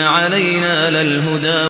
علينا للهدى